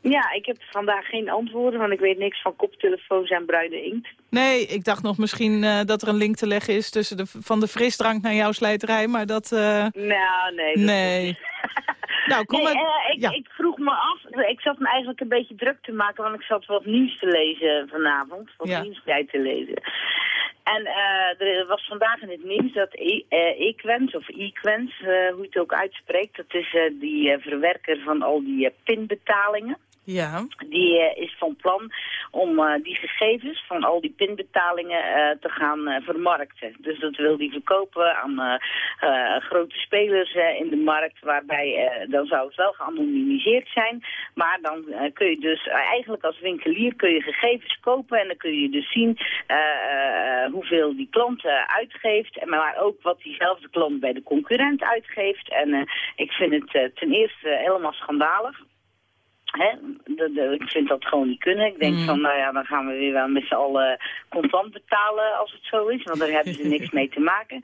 Ja, ik heb vandaag geen antwoorden, want ik weet niks van koptelefoons en bruine inkt. Nee, ik dacht nog misschien eh, dat er een link te leggen is tussen de, van de frisdrank naar jouw slijterij, maar dat... eh, Nou, nee. dat- nee. nou, kom Nee, maar... eh, ik, ja. ik vroeg me af, ik zat me eigenlijk een beetje druk te maken, want ik zat wat nieuws te lezen vanavond, wat Ja. nieuwsbij te lezen. En eh, er was vandaag in het nieuws dat e eh, Equens, of Equens, eh, hoe je het ook uitspreekt, dat is eh, die verwerker van al die pinbetalingen. Ja, Die eh, is van plan om eh, die gegevens van al die pinbetalingen eh, te gaan vermarkten. Dus dat wil die verkopen aan grote spelers in de markt, waarbij dan zou het wel geanonimiseerd zijn. Maar dan kun je dus eigenlijk als winkelier kun je gegevens kopen en dan kun je dus zien hoeveel die klant uitgeeft, maar ook wat diezelfde klant bij de concurrent uitgeeft. En ik vind het ten eerste helemaal schandalig. Hè? De, de- ik vind dat gewoon niet kunnen. Ik denk Mm. van, nou ja, dan gaan we weer wel met z'n allen contant betalen als het zo is. Want daar hebben ze niks mee te maken.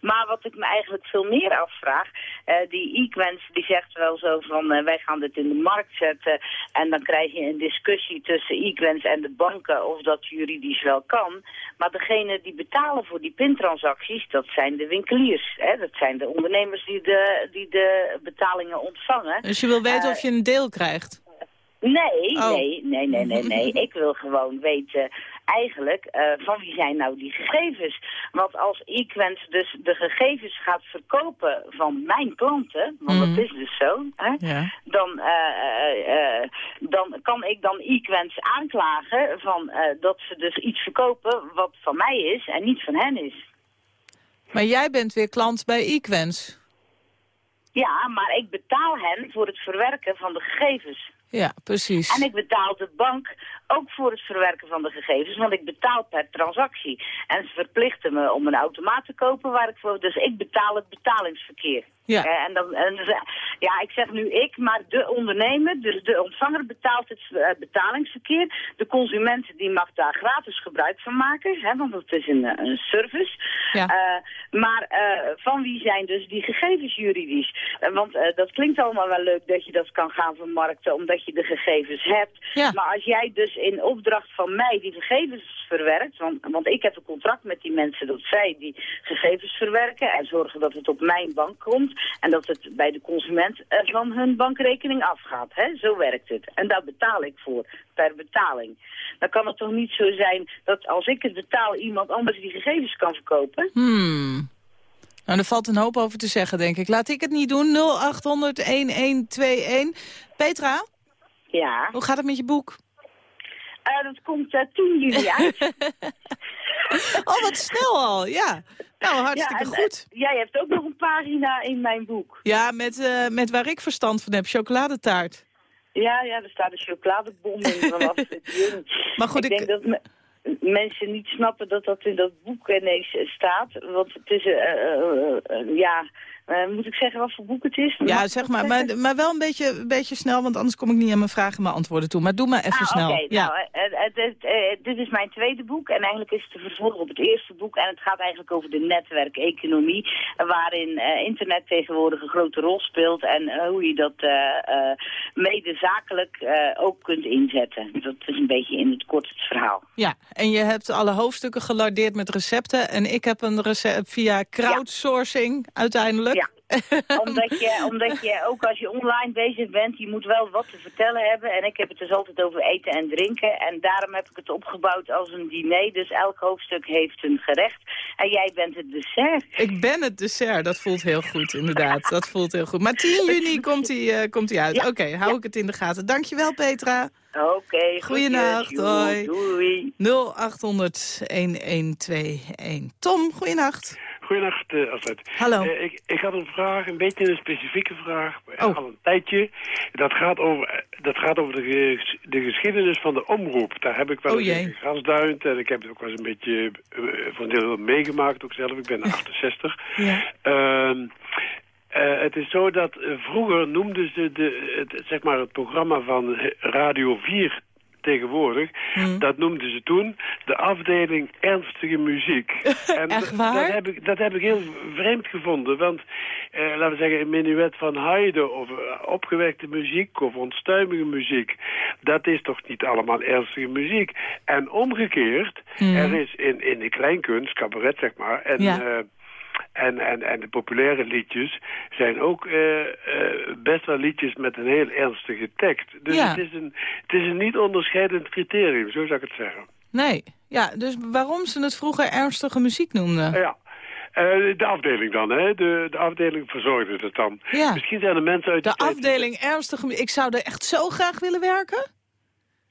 Maar wat ik me eigenlijk veel meer afvraag, eh, die Equens die zegt wel zo van, eh, wij gaan dit in de markt zetten. En dan krijg je een discussie tussen Equens en de banken of dat juridisch wel kan. Maar degene die betalen voor die pintransacties, dat zijn de winkeliers. Hè? Dat zijn de ondernemers die de, die de betalingen ontvangen. dus je wil weten Eh, of je een deel krijgt? Nee, Oh. nee, nee, nee, nee, nee. Ik wil gewoon weten eigenlijk eh, van wie zijn nou die gegevens. Want als Equens dus de gegevens gaat verkopen van mijn klanten, want Mhm. dat is dus zo, hè, Ja. dan, eh, eh, dan kan ik dan Equens aanklagen van, dat ze dus iets verkopen wat van mij is en niet van hen is. Maar jij bent weer klant bij Equens. Ja, maar ik betaal hen voor het verwerken van de gegevens. Ja, precies. En ik betaal de bank ook voor het verwerken van de gegevens, want ik betaal per transactie. En ze verplichten me om een automaat te kopen waar ik voor... Dus ik betaal het betalingsverkeer. Ja. Eh, en dan, en, ja, ik zeg nu ik, maar de ondernemer, dus de ontvanger betaalt het eh, betalingsverkeer. De consument die mag daar gratis gebruik van maken, hè, want het is een, een service. Ja. Eh, maar van wie zijn dus die gegevens juridisch? Want dat klinkt allemaal wel leuk dat je dat kan gaan vermarkten, omdat dat je de gegevens hebt. Maar als jij dus in opdracht van mij die gegevens verwerkt, want, want ik heb een contract met die mensen dat zij die gegevens verwerken en zorgen dat het op mijn bank komt en dat het bij de consument van hun bankrekening afgaat. Hè? Zo werkt het. En daar betaal ik voor, per betaling. Dan kan het toch niet zo zijn dat als ik het betaal iemand anders die gegevens kan verkopen? Hmm. Nou, er valt een hoop over te zeggen, denk ik. Laat ik het niet doen. 0800-1121. Petra? Ja? Hoe gaat het met je boek? Uh, dat komt uh, 10 juli uit. oh, wat snel al. Ja. Nou, hartstikke ja, en, goed. Uh, jij hebt ook nog een pagina in mijn boek. Ja, met, met waar ik verstand van heb. Chocoladetaart. Ja, ja, er staat een chocoladebom in vanaf het jong. Maar goed, ik, ik denk dat... Me mensen niet snappen dat dat in dat boek ineens staat. Want het is, uh, uh, uh, ja, moet ik zeggen wat voor boek het is? Ja, zeg maar, maar, maar wel een beetje, een beetje snel, want anders kom ik niet aan mijn vragen en mijn antwoorden toe. Maar doe maar even ah, snel. Okay. Ja. Nou, dit is mijn tweede boek en eigenlijk is het een vervolg op het eerste boek. En het gaat eigenlijk over de netwerkeconomie, waarin internet tegenwoordig een grote rol speelt. En hoe je dat mede zakelijk ook kunt inzetten. Dat is een beetje in het kort het verhaal. Ja, en je hebt alle hoofdstukken gelardeerd met recepten. En ik heb een recept via crowdsourcing ja. uiteindelijk. Ja. omdat, je, omdat je ook als je online bezig bent, je moet wel wat te vertellen hebben. En ik heb het dus altijd over eten en drinken. En daarom heb ik het opgebouwd als een diner. Dus elk hoofdstuk heeft een gerecht. En jij bent het dessert. Ik ben het dessert. Dat voelt heel goed, inderdaad. Dat voelt heel goed. Maar 10 juni komt hij uh, komt uit. Ja. Oké, okay, hou ik het in de gaten. Dankjewel, Petra. Oké, okay, Goeienacht, hoi. Doei. 0800-1121. Tom, goeienacht. Goedenacht, uh, Astrid. Hallo. Uh, ik, ik had een vraag, een beetje een specifieke vraag, oh. al een tijdje. Dat gaat over, dat gaat over de, de geschiedenis van de omroep. Daar heb ik wel oh, eens grasduind en ik heb het ook wel eens een beetje uh, van deel meegemaakt ook zelf. Ik ben 68. ja. Uh, het is zo dat vroeger noemden ze de, het, zeg maar het programma van Radio 4 tegenwoordig, hmm. dat noemden ze toen de afdeling ernstige muziek. en Echt waar? Dat heb, ik, dat heb ik heel vreemd gevonden, want uh, laten we zeggen een menuet van Haydn of uh, opgewekte muziek of onstuimige muziek, dat is toch niet allemaal ernstige muziek. En omgekeerd, hmm. er is in, in de kleinkunst, cabaret zeg maar, en... Ja. Uh, en, en, en de populaire liedjes zijn ook uh, uh, best wel liedjes met een heel ernstige tekst. Dus ja. het, is een, het is een niet onderscheidend criterium, zo zou ik het zeggen. Nee, ja, dus waarom ze het vroeger ernstige muziek noemden? Ja. Uh, de afdeling dan, hè? De, de afdeling verzorgde het dan. Ja. Misschien zijn er mensen uit de afdeling ernstige muziek. Ik zou er echt zo graag willen werken.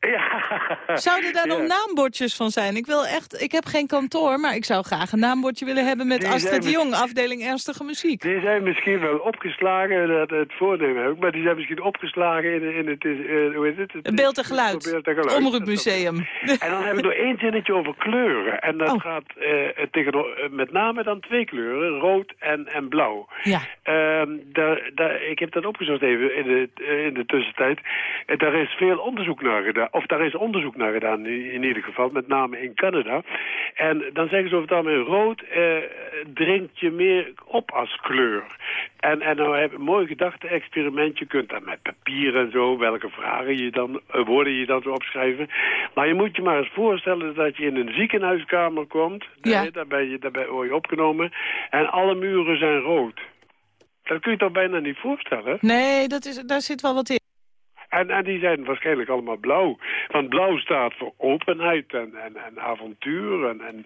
Ja. Zouden daar nog ja. naambordjes van zijn? Ik wil echt, ik heb geen kantoor, maar ik zou graag een naambordje willen hebben met Astrid Jong, afdeling ernstige muziek. Die zijn misschien wel opgeslagen, dat het ik, maar die zijn misschien opgeslagen in, in het, uh, hoe heet het? het beeld en geluid, beeld en geluid. omroepmuseum. En dan heb ik nog één zinnetje over kleuren. En dat oh. gaat uh, tegen, met name dan twee kleuren, rood en, en blauw. Ja. Uh, daar, daar, ik heb dat opgezocht even in de, in de tussentijd. daar is veel onderzoek naar gedaan of daar is onderzoek naar gedaan in ieder geval, met name in Canada. En dan zeggen ze over het algemeen, rood eh, dringt je meer op als kleur. En, en nou heb je een mooi gedachte-experiment. Je kunt dan met papier en zo, welke vragen je dan, uh, woorden je dan zo opschrijven. Maar je moet je maar eens voorstellen dat je in een ziekenhuiskamer komt. Ja. Daar, ben je, daar ben, word je opgenomen. En alle muren zijn rood. Dat kun je toch bijna niet voorstellen? Nee, dat is, daar zit wel wat in. En, en die zijn waarschijnlijk allemaal blauw. Want blauw staat voor openheid en, en, en avontuur. En, en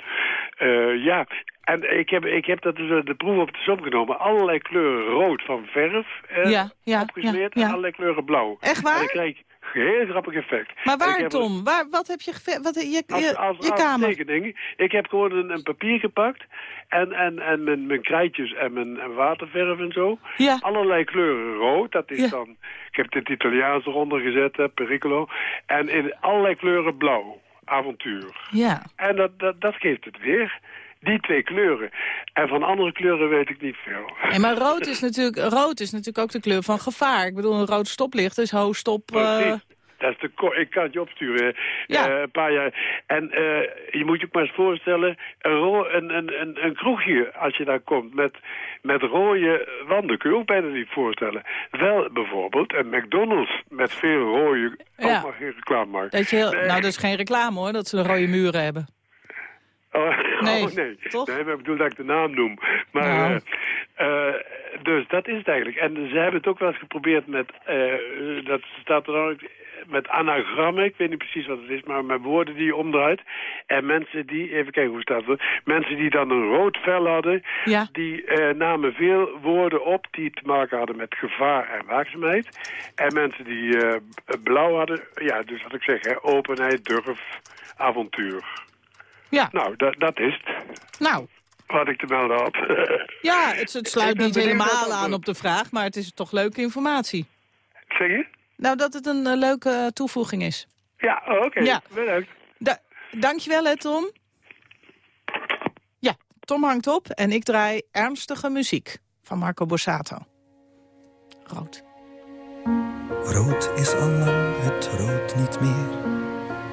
uh, ja, en ik heb, ik heb dat dus de proef op de som genomen. Allerlei kleuren rood van verf eh, ja, ja, opgesmeerd ja, ja. en allerlei kleuren blauw. Echt waar? En ik kreeg een heel grappig effect. Maar waar, Tom? Waar, wat heb je... Wat, je, je, als, als, je als kamer? tekening. Ik heb gewoon een, een papier gepakt. En, en, en mijn, mijn krijtjes en mijn en waterverf en zo. Ja. Allerlei kleuren rood. Dat is Ja. dan... Ik heb het Italiaans eronder gezet, hè, Pericolo. En in allerlei kleuren blauw. Avontuur. Ja. En dat, dat, dat geeft het weer. Die twee kleuren. En van andere kleuren weet ik niet veel. Maar rood is, natuurlijk, rood is natuurlijk ook de kleur van gevaar. Ik bedoel, een rood stoplicht is ho, stop... Uh... Precies. Dat is te kort. Ik kan het je opsturen. Ja. een paar jaar. En je moet je ook maar eens voorstellen... Een, een, een, een, kroegje, als je daar komt, met, met rode wanden... kun je ook bijna niet voorstellen. Wel bijvoorbeeld een McDonald's met veel rode... Ja. Ook maar geen reclame maken. Dat je heel, Nou, dat is geen reclame hoor, dat ze de rode muren hebben. Oh, nee, oh, nee. Toch? Nee, maar ik bedoel dat ik de naam noem. Maar, nou. uh, dus dat is het eigenlijk. En ze hebben het ook wel eens geprobeerd met, uh, dat staat er dan met anagrammen. Ik weet niet precies wat het is, maar met woorden die je omdraait. En mensen die, even kijken hoe staat het, mensen die dan een rood vel hadden, ja. die uh, namen veel woorden op die te maken hadden met gevaar en waakzaamheid. En mensen die blauw hadden, ja, dus wat ik zeg, hè, openheid, durf, avontuur. Ja. Nou, dat, dat is het. Nou. Wat ik te melden had. Ja, het, het sluit niet helemaal aan op de vraag, maar het is toch leuke informatie. Zeg je? Nou, dat het een leuke toevoeging is. Ja, oh, oké. Ja. Bedankt. Da dankjewel, hè, Tom. Ja, Tom hangt op en ik draai ernstige muziek van Marco Borsato. Rood. Rood is al lang het rood niet meer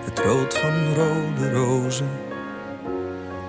het rood van rode rozen.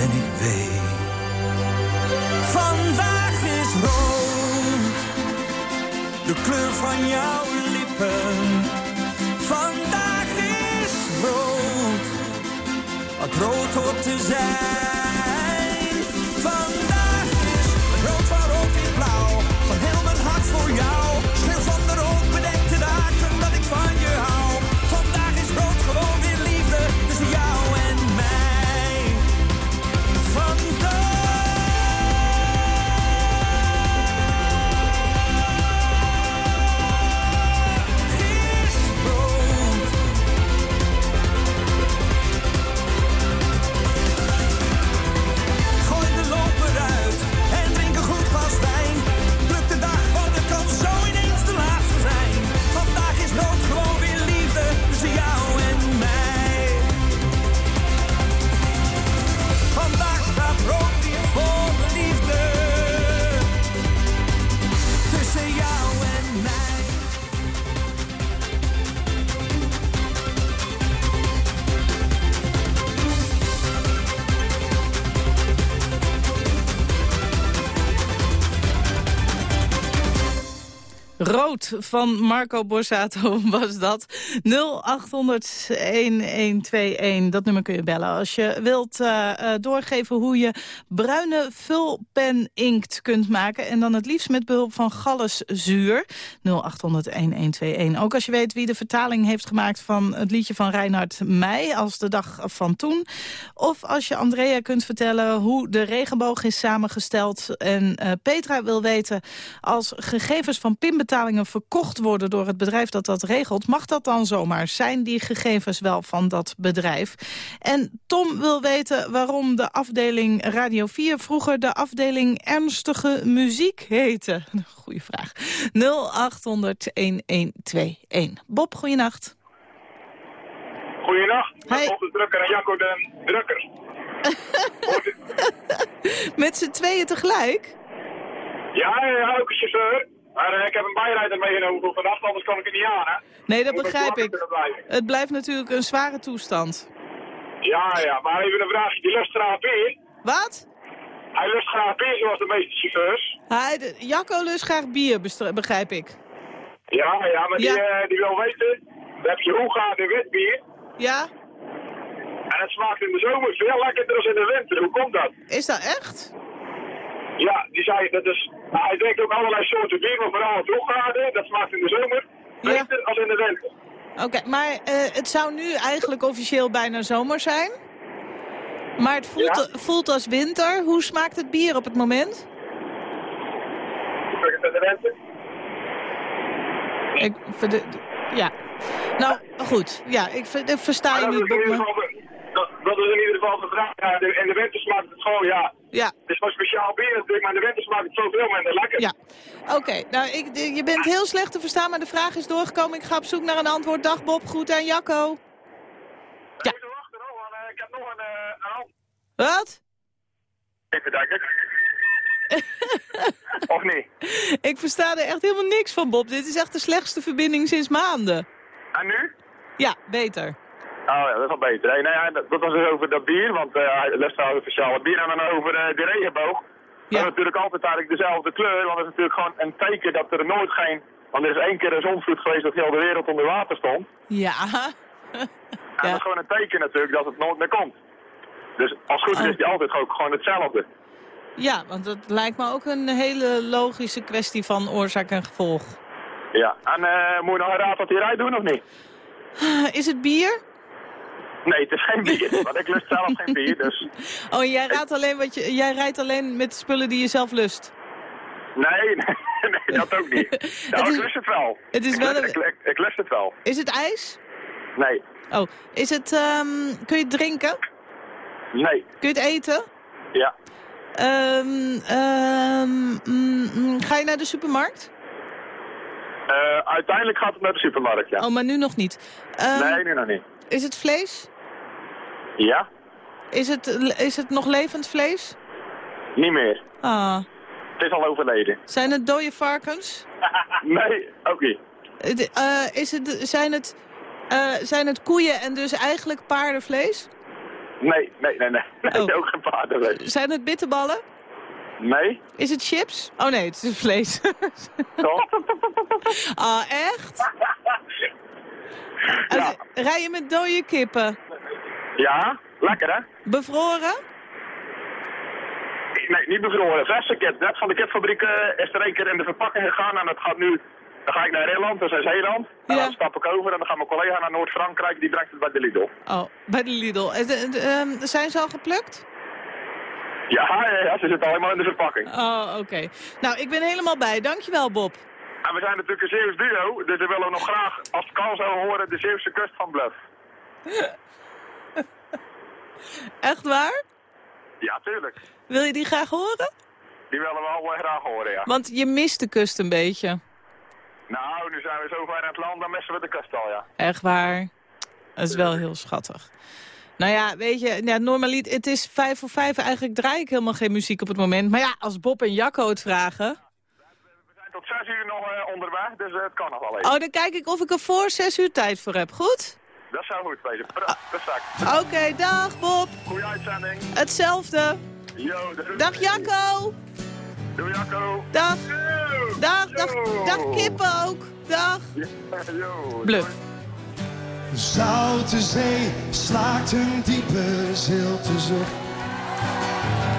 En ik weet, vandaag is rood, de kleur van jouw lippen. Vandaag is rood, wat rood hoort te zijn. Vandaag is rood van rood in blauw, van heel mijn hart voor jou. Schreeuw van de rood bedekte dagen dat ik van Rood van Marco Borsato was dat. 0800-1121. Dat nummer kun je bellen. Als je wilt eh, eh, doorgeven hoe je bruine vulpen inkt kunt maken. En dan het liefst met behulp van galluszuur. 0800-1121. Ook als je weet wie de vertaling heeft gemaakt van het liedje van Reinhard Meij. Als de dag van toen. Of als je Andrea kunt vertellen hoe de regenboog is samengesteld. En eh, Petra wil weten als gegevens van verkocht worden door het bedrijf dat dat regelt, mag dat dan zomaar? Zijn die gegevens wel van dat bedrijf? En Tom wil weten waarom de afdeling Radio 4 vroeger de afdeling ernstige muziek heette. Goeie vraag. 0800-1121. Bob, goeienacht. Goeienacht, met Hey. Bob de Drukker en Jacco de Drukker. Met z'n tweeën tegelijk? Ja, ja, ook een chauffeur. Maar eh, ik heb een bijrijder meegenomen vannacht, anders kan ik er niet aan, hè. Nee, dat Moet begrijp ik. Het blijft natuurlijk een zware toestand. Ja, ja, maar even een vraagje. Die lust graag bier. Wat? Hij lust graag bier, zoals de meeste chauffeurs. Hij, de- Jacco lust graag bier, begrijp ik. Ja, ja, maar die, eh, die wil weten, dan heb je Hoega de wit bier. Ja? En het smaakt in de zomer veel lekkerder dan in de winter. Hoe komt dat? Is dat echt? Ja, die zei, dat is, nou, hij drinkt ook allerlei soorten bier, maar vooral het Hoegaarde. Dat smaakt in de zomer beter als in de winter. Oké, maar eh, het zou nu eigenlijk officieel bijna zomer zijn. Maar het voelt, voelt als winter. Hoe smaakt het bier op het moment? In de winter? Ik, verde- ja. Nou, goed. Ja, ik, ik versta je Maar is in ieder geval, ieder geval de vraag. Ja, de- in de winter smaakt het gewoon, ja. Ja. Het is wel speciaal bier natuurlijk, maar de winter smaakt het zoveel minder lekker. Ja. Oké, nou, ik, je bent heel slecht te verstaan, maar de vraag is doorgekomen. Ik ga op zoek naar een antwoord. Dag Bob, goed aan Jacco. Ja. Ik heb nog een, eh, een. Wat? Even denken. of niet? Ik versta er echt helemaal niks van, Bob. Dit is echt de slechtste verbinding sinds maanden. En nu? Ja, beter. Oh ja, dat is al beter. Hey, nou ja, dat, dat was dus over dat bier, want lust trouwens een speciale bier. En dan over eh, de regenboog. Dat is natuurlijk altijd eigenlijk dezelfde kleur, want het is natuurlijk gewoon een teken dat er nooit geen... Want er is één keer een zonvloed geweest dat heel de wereld onder water stond. Ja. En dat is gewoon een teken natuurlijk dat het nooit meer komt. Dus als goed is, is die altijd ook gewoon hetzelfde. Ja, want dat lijkt me ook een hele logische kwestie van oorzaak en gevolg. Ja, en eh, moet je nog een raad wat hij rijdt doen of niet? Is het bier? Nee, het is geen bier, want ik lust zelf geen bier, dus... Oh, jij, raadt alleen wat je, jij rijdt alleen met spullen die je zelf lust. Nee, nee, nee, dat ook niet. Nou, is- ik lust het wel. het is ik, wel een- ik, ik, ik lust het wel. Is het ijs? Nee, Oh, is het, ehm, kun je het drinken? nee, Kun je het eten? ja. Mm, mm, ga je naar de supermarkt? Eh, uiteindelijk gaat het naar de supermarkt, ja. Oh, maar nu nog niet. Nee, nu nog niet. Is het vlees? Ja? Is het, is het nog levend vlees? Niet meer. Ah. Het is al overleden. Zijn het dode varkens? nee, ook niet. Het, eh, is het, zijn het Eh, zijn het koeien en dus eigenlijk paardenvlees? Nee, nee, nee, nee. nee Oh. ook geen paardenvlees. Zijn het bitterballen? Nee. Is het chips? Oh nee, het is vlees. Toch? ah, echt? Ja. Rij je met dode kippen? Ja, lekker hè? Bevroren? Nee, niet bevroren. Verse kip. Net van de kipfabriek eh, is er een keer in de verpakking gegaan en dat gaat nu... Dan ga ik naar Ierland, dat is Zeeland. En dan stap ik over en dan gaat mijn collega naar Noord-Frankrijk, die brengt het bij de Lidl. Oh, bij de Lidl. En, de- de- ehm, zijn ze al geplukt? Ja, ja, ja, ze zitten al helemaal in de verpakking. Oh, oké. Nou, ik ben helemaal bij. Dankjewel, Bob. En we zijn natuurlijk een Zeeuws duo, dus we willen nog graag, als het kan zo horen, de Zeeuwse kust van Bluff. Echt waar? Ja, tuurlijk. Wil je die graag horen? Die willen we al eh, graag horen, ja. Want je mist de kust een beetje. Nou, nu zijn we zo ver aan het land, dan missen we de kust al, ja. Echt waar. Dat is wel heel schattig. Nou ja, weet je, ja, normalit, het is vijf voor vijf. Eigenlijk draai ik helemaal geen muziek op het moment. Maar ja, als Bob en Jacco het vragen... Zijn tot zes uur nog eh, onderweg, dus eh, het kan nog wel even. Oh, dan kijk ik of ik er voor zes uur tijd voor heb. Goed? Dat zou goed. Pra- Perfect. Oké, dag Bob. Goeie uitzending. Hetzelfde. Yo, doei. Dag Jacco. Doei Jacco. Dag. Dag, dag, dag Kippen ook. Dag. Yo. Bluff. Zoute zee slaakt een diepe zilte zucht.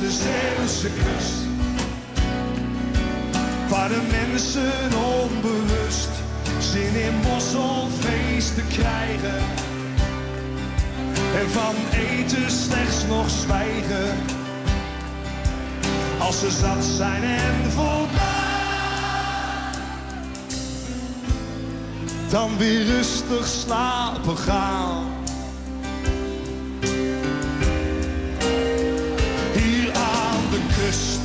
De Zeeuwse kust. Waar de mensen onbewust zin in mosselfeesten krijgen. En van eten slechts nog zwijgen. Als ze zat zijn en voldaan. Dan weer rustig slapen gaan.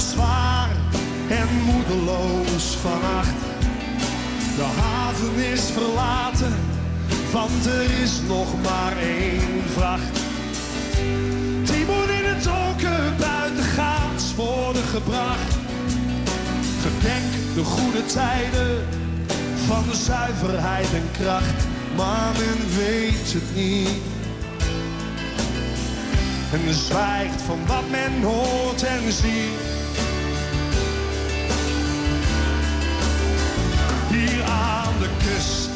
Zwaar en moedeloos vannacht. De haven is verlaten, want er is nog maar één vracht. Moet in het donker buitengaats worden gebracht. Gedenk de goede tijden van de zuiverheid en kracht, maar men weet het niet. En zwijgt van wat men hoort en ziet.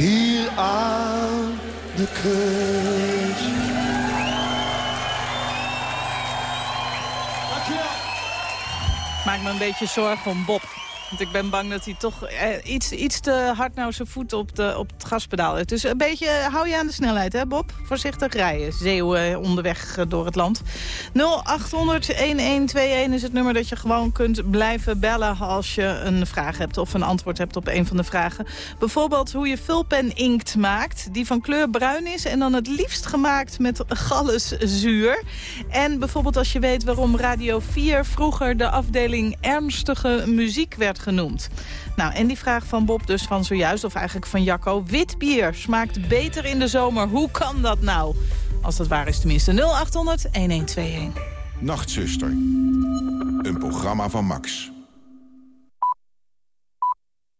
Hier aan de kust. Maak me een beetje zorgen om Bob. Want ik ben bang dat hij toch eh, iets, iets te hard nou zijn voet op, de, op het gaspedaal heeft. Dus een beetje, eh, hou je aan de snelheid, hè Bob? Voorzichtig rijden, zeeuwen onderweg eh, door het land. 0800-1121 is het nummer dat je gewoon kunt blijven bellen... als je een vraag hebt of een antwoord hebt op een van de vragen. Bijvoorbeeld hoe je vulpen inkt maakt, die van kleur bruin is... en dan het liefst gemaakt met galluszuur. En bijvoorbeeld als je weet waarom Radio 4 vroeger de afdeling ernstige muziek werd genoemd. Nou, en die vraag van Bob dus van zojuist, of eigenlijk van Jacco. Wit bier smaakt beter in de zomer. Hoe kan dat nou? Als dat waar is tenminste. 0800 1121. Nachtzuster. Een programma van Max.